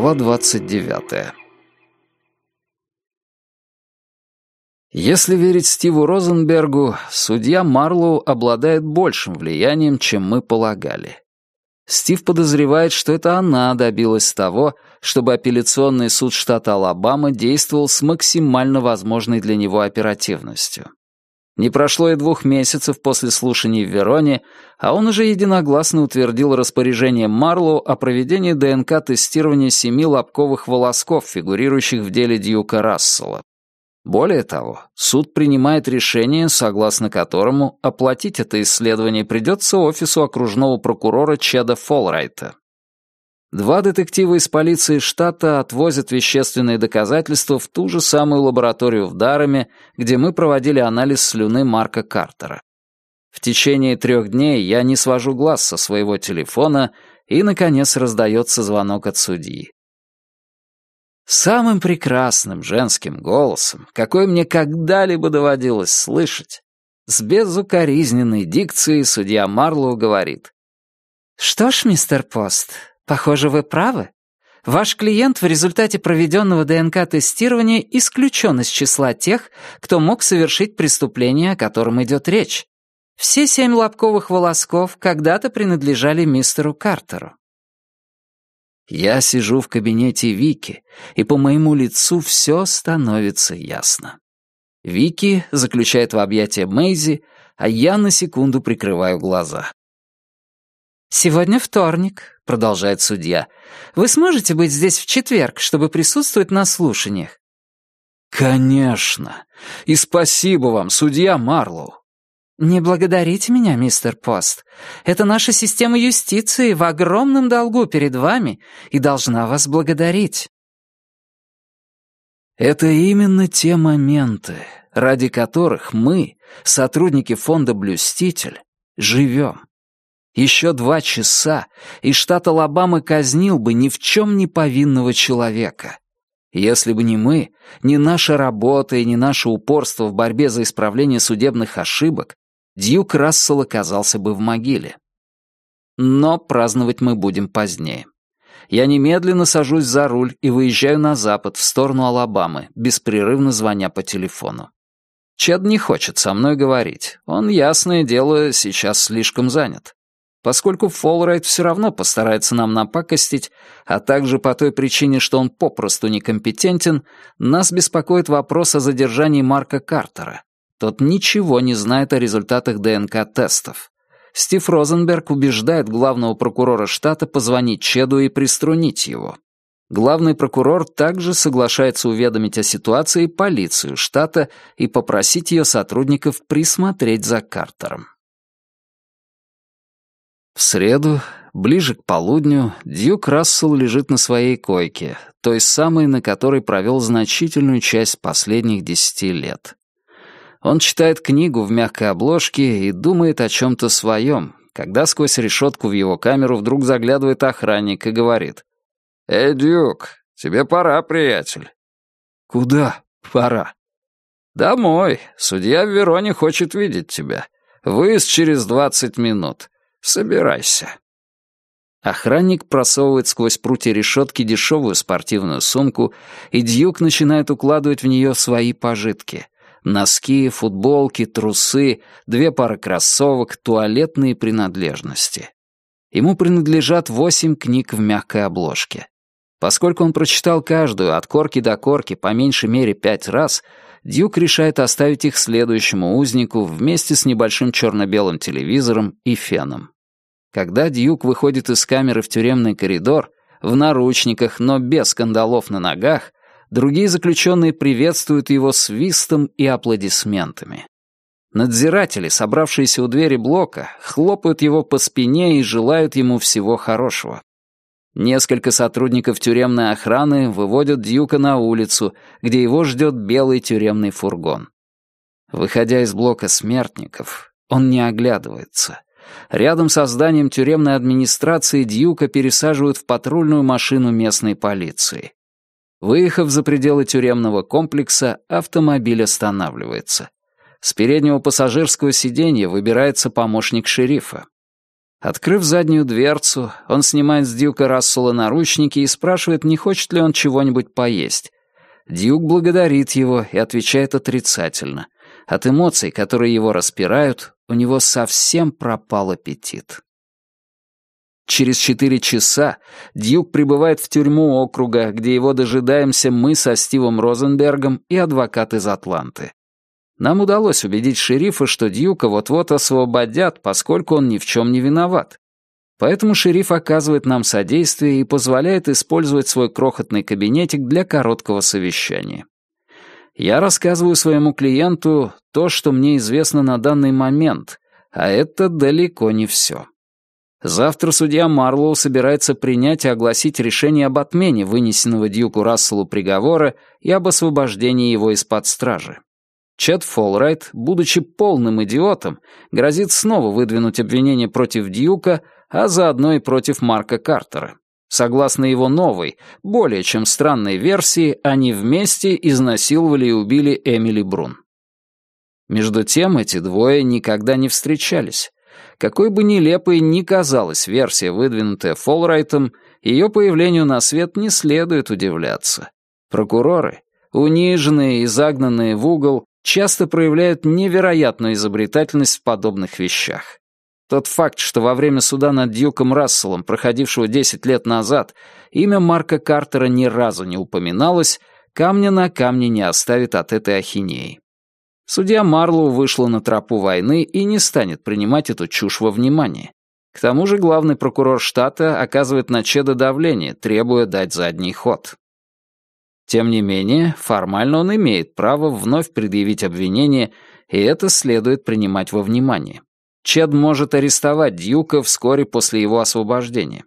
Глава 29. Если верить Стиву Розенбергу, судья Марлоу обладает большим влиянием, чем мы полагали. Стив подозревает, что это она добилась того, чтобы апелляционный суд штата Алабама действовал с максимально возможной для него оперативностью. Не прошло и двух месяцев после слушаний в Вероне, а он уже единогласно утвердил распоряжение Марлоу о проведении ДНК-тестирования семи лобковых волосков, фигурирующих в деле Дьюка Рассела. Более того, суд принимает решение, согласно которому оплатить это исследование придется офису окружного прокурора Чеда Фолрайта. Два детектива из полиции штата отвозят вещественные доказательства в ту же самую лабораторию в Дараме, где мы проводили анализ слюны Марка Картера. В течение трех дней я не свожу глаз со своего телефона, и, наконец, раздается звонок от судьи. Самым прекрасным женским голосом, какой мне когда-либо доводилось слышать, с безукоризненной дикцией судья Марлоу говорит. «Что ж, мистер Пост, Похоже, вы правы. Ваш клиент в результате проведенного ДНК-тестирования исключен из числа тех, кто мог совершить преступление, о котором идет речь. Все семь лобковых волосков когда-то принадлежали мистеру Картеру. Я сижу в кабинете Вики, и по моему лицу все становится ясно. Вики заключает в объятия Мэйзи, а я на секунду прикрываю глаза. «Сегодня вторник», — продолжает судья. «Вы сможете быть здесь в четверг, чтобы присутствовать на слушаниях?» «Конечно. И спасибо вам, судья Марлоу». «Не благодарите меня, мистер Пост. Это наша система юстиции в огромном долгу перед вами и должна вас благодарить». Это именно те моменты, ради которых мы, сотрудники фонда «Блюститель», живем. Еще два часа, и штат Алабама казнил бы ни в чем не повинного человека. Если бы не мы, не наша работа и не наше упорство в борьбе за исправление судебных ошибок, Дьюк Рассел оказался бы в могиле. Но праздновать мы будем позднее. Я немедленно сажусь за руль и выезжаю на запад, в сторону Алабамы, беспрерывно звоня по телефону. Чед не хочет со мной говорить. Он, ясное дело, сейчас слишком занят поскольку Фолрайт все равно постарается нам напакостить, а также по той причине, что он попросту некомпетентен, нас беспокоит вопрос о задержании Марка Картера. Тот ничего не знает о результатах ДНК-тестов. Стив Розенберг убеждает главного прокурора штата позвонить Чеду и приструнить его. Главный прокурор также соглашается уведомить о ситуации полицию штата и попросить ее сотрудников присмотреть за Картером. В среду, ближе к полудню, Дьюк Рассел лежит на своей койке, той самой, на которой провел значительную часть последних десяти лет. Он читает книгу в мягкой обложке и думает о чем-то своем, когда сквозь решетку в его камеру вдруг заглядывает охранник и говорит. «Эй, Дьюк, тебе пора, приятель». «Куда пора?» «Домой. Судья в Вероне хочет видеть тебя. Выезд через двадцать минут. Собирайся». Охранник просовывает сквозь прутья решетки дешевую спортивную сумку, и Дьюк начинает укладывать в нее свои пожитки. Носки, футболки, трусы, две пары кроссовок, туалетные принадлежности. Ему принадлежат восемь книг в мягкой обложке. Поскольку он прочитал каждую от корки до корки по меньшей мере пять раз, Дьюк решает оставить их следующему узнику вместе с небольшим черно-белым телевизором и феном. Когда Дьюк выходит из камеры в тюремный коридор, в наручниках, но без скандалов на ногах, другие заключенные приветствуют его свистом и аплодисментами. Надзиратели, собравшиеся у двери блока, хлопают его по спине и желают ему всего хорошего. Несколько сотрудников тюремной охраны выводят Дьюка на улицу, где его ждет белый тюремный фургон. Выходя из блока смертников, он не оглядывается. Рядом со зданием тюремной администрации Дьюка пересаживают в патрульную машину местной полиции. Выехав за пределы тюремного комплекса, автомобиль останавливается. С переднего пассажирского сиденья выбирается помощник шерифа. Открыв заднюю дверцу, он снимает с Дьюка Рассела наручники и спрашивает, не хочет ли он чего-нибудь поесть. Дьюк благодарит его и отвечает отрицательно. От эмоций, которые его распирают, у него совсем пропал аппетит. Через четыре часа Дьюк прибывает в тюрьму округа, где его дожидаемся мы со Стивом Розенбергом и адвокат из Атланты. Нам удалось убедить шерифа, что Дьюка вот-вот освободят, поскольку он ни в чем не виноват. Поэтому шериф оказывает нам содействие и позволяет использовать свой крохотный кабинетик для короткого совещания. Я рассказываю своему клиенту то, что мне известно на данный момент, а это далеко не все. Завтра судья Марлоу собирается принять и огласить решение об отмене вынесенного Дьюку Расселу приговора и об освобождении его из-под стражи. Чет Фолрайт, будучи полным идиотом, грозит снова выдвинуть обвинение против Дьюка, а заодно и против Марка Картера. Согласно его новой, более чем странной версии, они вместе изнасиловали и убили Эмили Брун. Между тем эти двое никогда не встречались. Какой бы нелепой ни казалась версия, выдвинутая Фолрайтом, ее появлению на свет не следует удивляться. Прокуроры, униженные и загнанные в угол, часто проявляют невероятную изобретательность в подобных вещах. Тот факт, что во время суда над Дьюком Расселом, проходившего 10 лет назад, имя Марка Картера ни разу не упоминалось, камня на камне не оставит от этой ахинеи. Судья Марлоу вышла на тропу войны и не станет принимать эту чушь во внимание. К тому же главный прокурор штата оказывает на Чеда давление, требуя дать задний ход. Тем не менее, формально он имеет право вновь предъявить обвинение, и это следует принимать во внимание. Чед может арестовать Дьюка вскоре после его освобождения.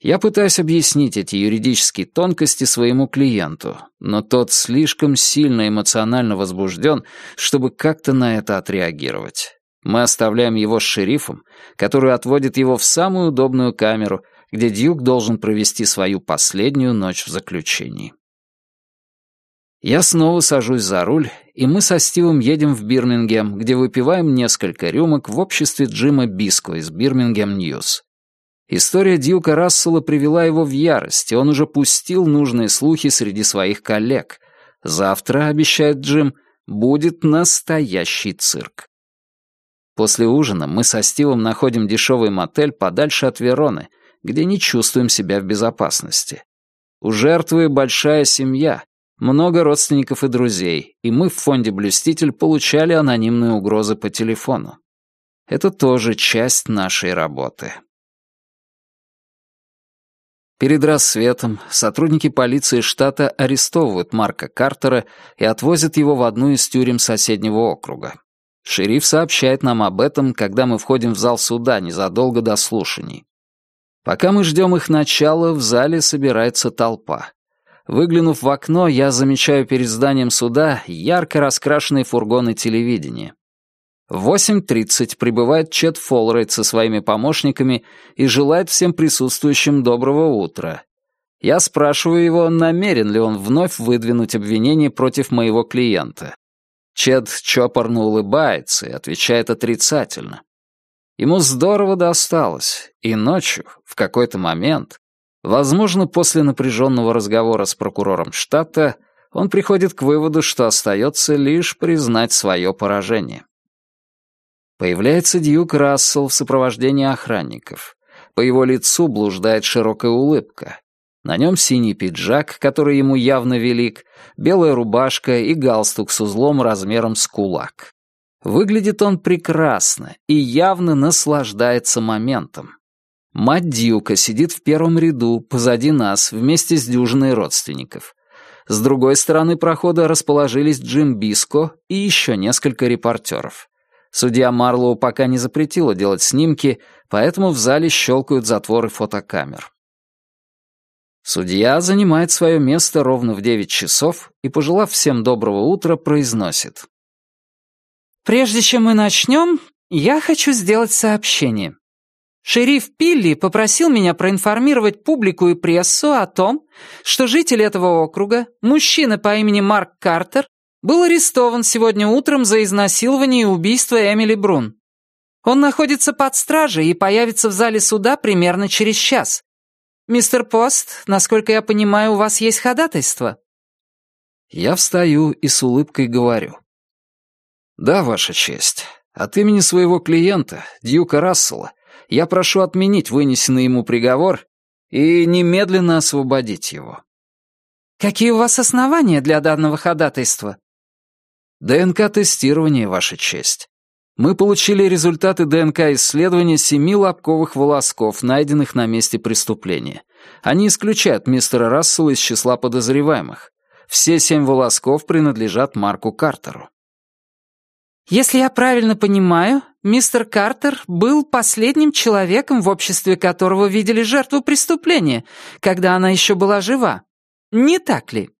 Я пытаюсь объяснить эти юридические тонкости своему клиенту, но тот слишком сильно эмоционально возбужден, чтобы как-то на это отреагировать. Мы оставляем его с шерифом, который отводит его в самую удобную камеру, где Дьюк должен провести свою последнюю ночь в заключении. Я снова сажусь за руль, и мы со Стивом едем в Бирмингем, где выпиваем несколько рюмок в обществе Джима Биско из Birmingham News. История Дьюка Рассела привела его в ярость, и он уже пустил нужные слухи среди своих коллег. Завтра, обещает Джим, будет настоящий цирк. После ужина мы со Стивом находим дешевый мотель подальше от Вероны, где не чувствуем себя в безопасности. У жертвы большая семья, много родственников и друзей, и мы в фонде «Блюститель» получали анонимные угрозы по телефону. Это тоже часть нашей работы. Перед рассветом сотрудники полиции штата арестовывают Марка Картера и отвозят его в одну из тюрем соседнего округа. Шериф сообщает нам об этом, когда мы входим в зал суда незадолго до слушаний. Пока мы ждем их начала, в зале собирается толпа. Выглянув в окно, я замечаю перед зданием суда ярко раскрашенные фургоны телевидения. В 8.30 прибывает Чет Фолрейд со своими помощниками и желает всем присутствующим доброго утра. Я спрашиваю его, намерен ли он вновь выдвинуть обвинение против моего клиента. Чет чопорно улыбается и отвечает отрицательно. Ему здорово досталось, и ночью, в какой-то момент, Возможно, после напряженного разговора с прокурором штата он приходит к выводу, что остается лишь признать свое поражение. Появляется Дьюк Рассел в сопровождении охранников. По его лицу блуждает широкая улыбка. На нем синий пиджак, который ему явно велик, белая рубашка и галстук с узлом размером с кулак. Выглядит он прекрасно и явно наслаждается моментом. Мать Дьюка сидит в первом ряду, позади нас, вместе с дюжиной родственников. С другой стороны прохода расположились Джим Биско и еще несколько репортеров. Судья Марлоу пока не запретила делать снимки, поэтому в зале щелкают затворы фотокамер. Судья занимает свое место ровно в 9 часов и, пожелав всем доброго утра, произносит. «Прежде чем мы начнем, я хочу сделать сообщение. Шериф Пилли попросил меня проинформировать публику и прессу о том, что житель этого округа, мужчина по имени Марк Картер, был арестован сегодня утром за изнасилование и убийство Эмили Брун. Он находится под стражей и появится в зале суда примерно через час. Мистер Пост, насколько я понимаю, у вас есть ходатайство?» Я встаю и с улыбкой говорю. «Да, Ваша честь. От имени своего клиента, Дьюка Рассела, я прошу отменить вынесенный ему приговор и немедленно освободить его». «Какие у вас основания для данного ходатайства?» ДНК-тестирование, Ваша честь. Мы получили результаты ДНК-исследования семи лобковых волосков, найденных на месте преступления. Они исключают мистера Рассела из числа подозреваемых. Все семь волосков принадлежат Марку Картеру. Если я правильно понимаю, мистер Картер был последним человеком, в обществе которого видели жертву преступления, когда она еще была жива. Не так ли?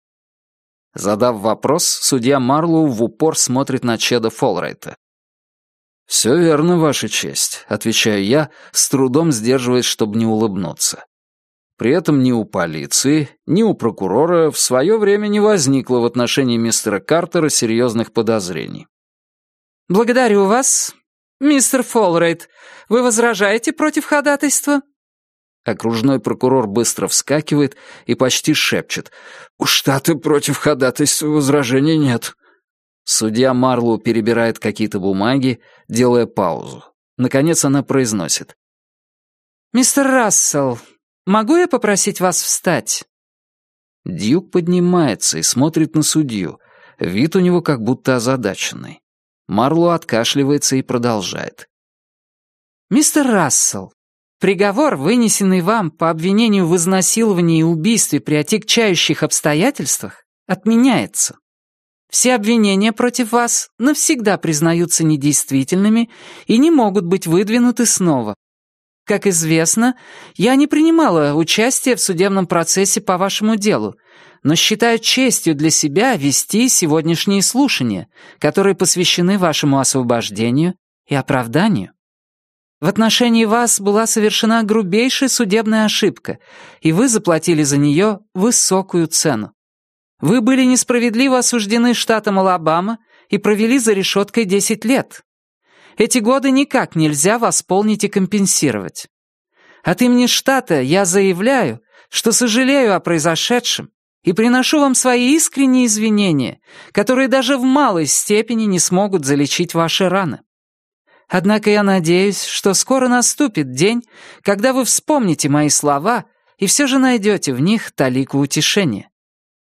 Задав вопрос, судья Марлоу в упор смотрит на Чеда Фолрайта. «Все верно, Ваша честь», — отвечаю я, с трудом сдерживаясь, чтобы не улыбнуться. При этом ни у полиции, ни у прокурора в свое время не возникло в отношении мистера Картера серьезных подозрений. «Благодарю вас. Мистер Фолрейт, вы возражаете против ходатайства?» Окружной прокурор быстро вскакивает и почти шепчет. «У штата против ходатайства возражений нет». Судья Марлоу перебирает какие-то бумаги, делая паузу. Наконец она произносит. «Мистер Рассел, могу я попросить вас встать?» Дьюк поднимается и смотрит на судью. Вид у него как будто озадаченный. Марлоу откашливается и продолжает. «Мистер Рассел, приговор, вынесенный вам по обвинению в изнасиловании и убийстве при отягчающих обстоятельствах, отменяется. Все обвинения против вас навсегда признаются недействительными и не могут быть выдвинуты снова. Как известно, я не принимала участия в судебном процессе по вашему делу, но считаю честью для себя вести сегодняшние слушания, которые посвящены вашему освобождению и оправданию. В отношении вас была совершена грубейшая судебная ошибка, и вы заплатили за нее высокую цену. Вы были несправедливо осуждены штатом Алабама и провели за решеткой 10 лет. Эти годы никак нельзя восполнить и компенсировать. От имени штата я заявляю, что сожалею о произошедшем и приношу вам свои искренние извинения, которые даже в малой степени не смогут залечить ваши раны. Однако я надеюсь, что скоро наступит день, когда вы вспомните мои слова и все же найдете в них талику утешения.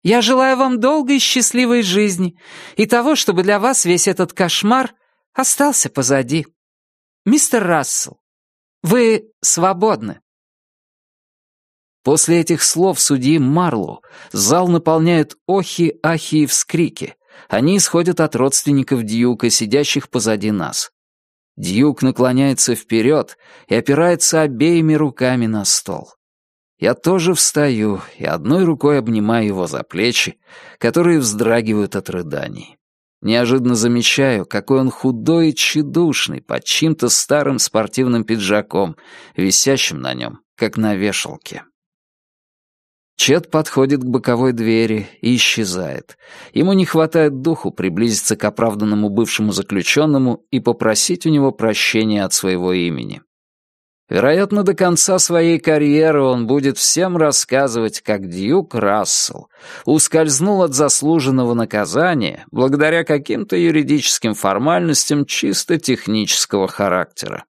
Я желаю вам долгой и счастливой жизни и того, чтобы для вас весь этот кошмар остался позади. Мистер Рассел, вы свободны». После этих слов судьи Марлоу зал наполняет охи, ахи и вскрики. Они исходят от родственников Дьюка, сидящих позади нас. Дьюк наклоняется вперед и опирается обеими руками на стол. Я тоже встаю и одной рукой обнимаю его за плечи, которые вздрагивают от рыданий. Неожиданно замечаю, какой он худой и тщедушный под чьим-то старым спортивным пиджаком, висящим на нем, как на вешалке. Чет подходит к боковой двери и исчезает. Ему не хватает духу приблизиться к оправданному бывшему заключенному и попросить у него прощения от своего имени. Вероятно, до конца своей карьеры он будет всем рассказывать, как Дьюк Рассел ускользнул от заслуженного наказания благодаря каким-то юридическим формальностям чисто технического характера.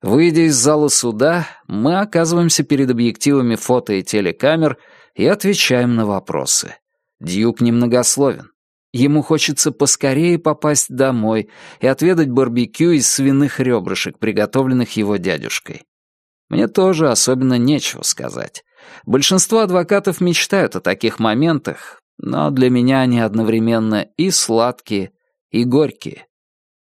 Выйдя из зала суда, мы оказываемся перед объективами фото и телекамер и отвечаем на вопросы. Дьюк немногословен. Ему хочется поскорее попасть домой и отведать барбекю из свиных ребрышек, приготовленных его дядюшкой. Мне тоже особенно нечего сказать. Большинство адвокатов мечтают о таких моментах, но для меня они одновременно и сладкие, и горькие.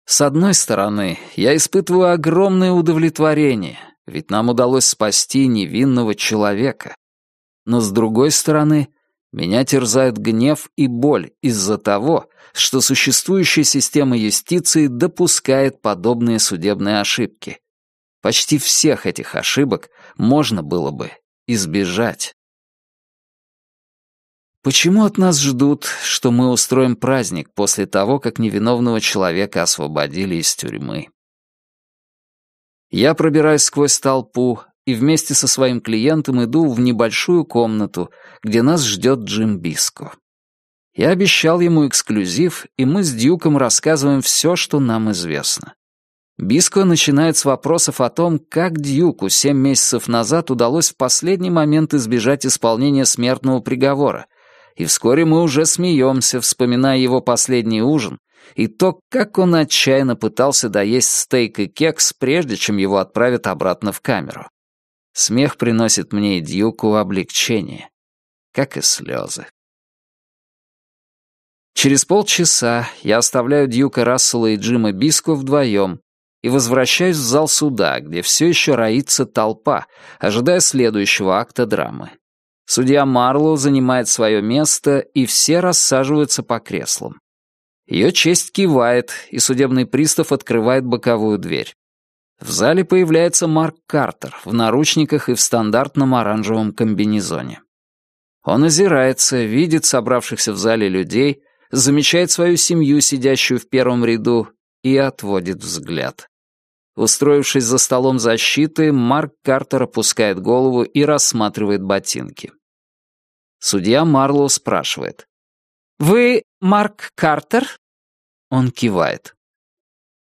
С одной стороны, я испытываю огромное удовлетворение, ведь нам удалось спасти невинного человека. Но с другой стороны, меня терзают гнев и боль из-за того, что существующая система юстиции допускает подобные судебные ошибки. Почти всех этих ошибок можно было бы избежать. Почему от нас ждут, что мы устроим праздник после того, как невиновного человека освободили из тюрьмы? Я пробираюсь сквозь толпу и вместе со своим клиентом иду в небольшую комнату, где нас ждет Джим Биско. Я обещал ему эксклюзив, и мы с Дьюком рассказываем все, что нам известно. Биско начинает с вопросов о том, как Дьюку семь месяцев назад удалось в последний момент избежать исполнения смертного приговора, и вскоре мы уже смеемся, вспоминая его последний ужин и то, как он отчаянно пытался доесть стейк и кекс, прежде чем его отправят обратно в камеру. Смех приносит мне и Дьюку облегчение, как и слезы. Через полчаса я оставляю Дьюка Рассела и Джима Биско вдвоем и возвращаюсь в зал суда, где все еще роится толпа, ожидая следующего акта драмы. Судья Марлоу занимает свое место, и все рассаживаются по креслам. Ее честь кивает, и судебный пристав открывает боковую дверь. В зале появляется Марк Картер в наручниках и в стандартном оранжевом комбинезоне. Он озирается, видит собравшихся в зале людей, замечает свою семью, сидящую в первом ряду, и отводит взгляд. Устроившись за столом защиты, Марк Картер опускает голову и рассматривает ботинки. Судья Марлоу спрашивает. «Вы Марк Картер?» Он кивает.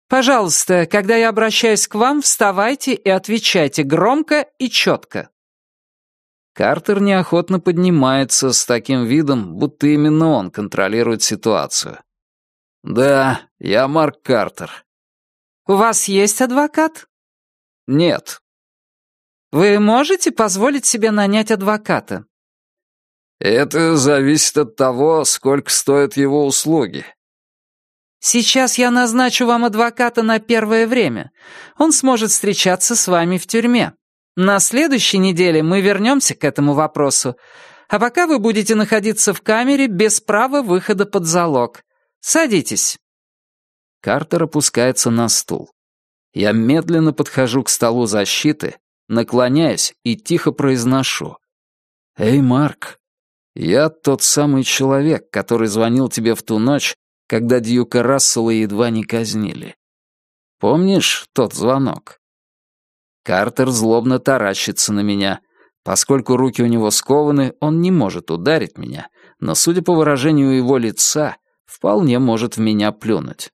«Пожалуйста, когда я обращаюсь к вам, вставайте и отвечайте громко и четко». Картер неохотно поднимается с таким видом, будто именно он контролирует ситуацию. «Да, я Марк Картер». «У вас есть адвокат?» «Нет». «Вы можете позволить себе нанять адвоката?» «Это зависит от того, сколько стоят его услуги». «Сейчас я назначу вам адвоката на первое время. Он сможет встречаться с вами в тюрьме. На следующей неделе мы вернемся к этому вопросу. А пока вы будете находиться в камере без права выхода под залог. Садитесь». Картер опускается на стул. Я медленно подхожу к столу защиты, наклоняюсь и тихо произношу. «Эй, Марк, я тот самый человек, который звонил тебе в ту ночь, когда Дьюка Рассела едва не казнили. Помнишь тот звонок? Картер злобно таращится на меня. Поскольку руки у него скованы, он не может ударить меня, но, судя по выражению его лица, вполне может в меня плюнуть.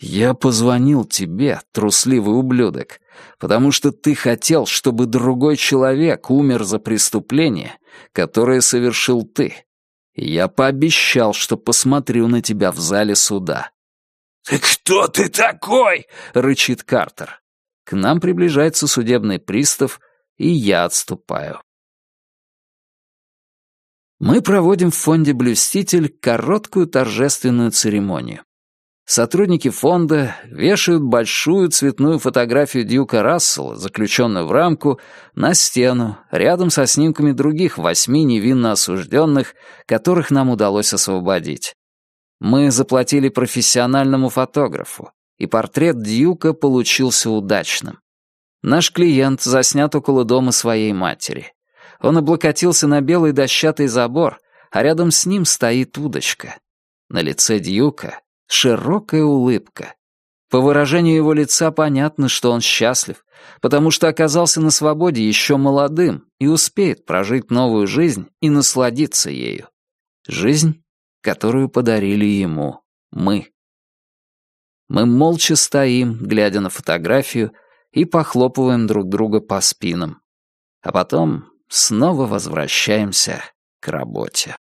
«Я позвонил тебе, трусливый ублюдок, потому что ты хотел, чтобы другой человек умер за преступление, которое совершил ты. Я пообещал, что посмотрю на тебя в зале суда». «Ты кто ты такой?» — рычит Картер. К нам приближается судебный пристав, и я отступаю. Мы проводим в фонде «Блюститель» короткую торжественную церемонию. Сотрудники фонда вешают большую цветную фотографию Дьюка Рассела, заключенную в рамку, на стену, рядом со снимками других восьми невинно осужденных, которых нам удалось освободить. Мы заплатили профессиональному фотографу, и портрет Дьюка получился удачным. Наш клиент заснят около дома своей матери. Он облокотился на белый дощатый забор, а рядом с ним стоит удочка. На лице Дьюка широкая улыбка. По выражению его лица понятно, что он счастлив, потому что оказался на свободе еще молодым и успеет прожить новую жизнь и насладиться ею. Жизнь, которую подарили ему мы. Мы молча стоим, глядя на фотографию, и похлопываем друг друга по спинам. А потом снова возвращаемся к работе.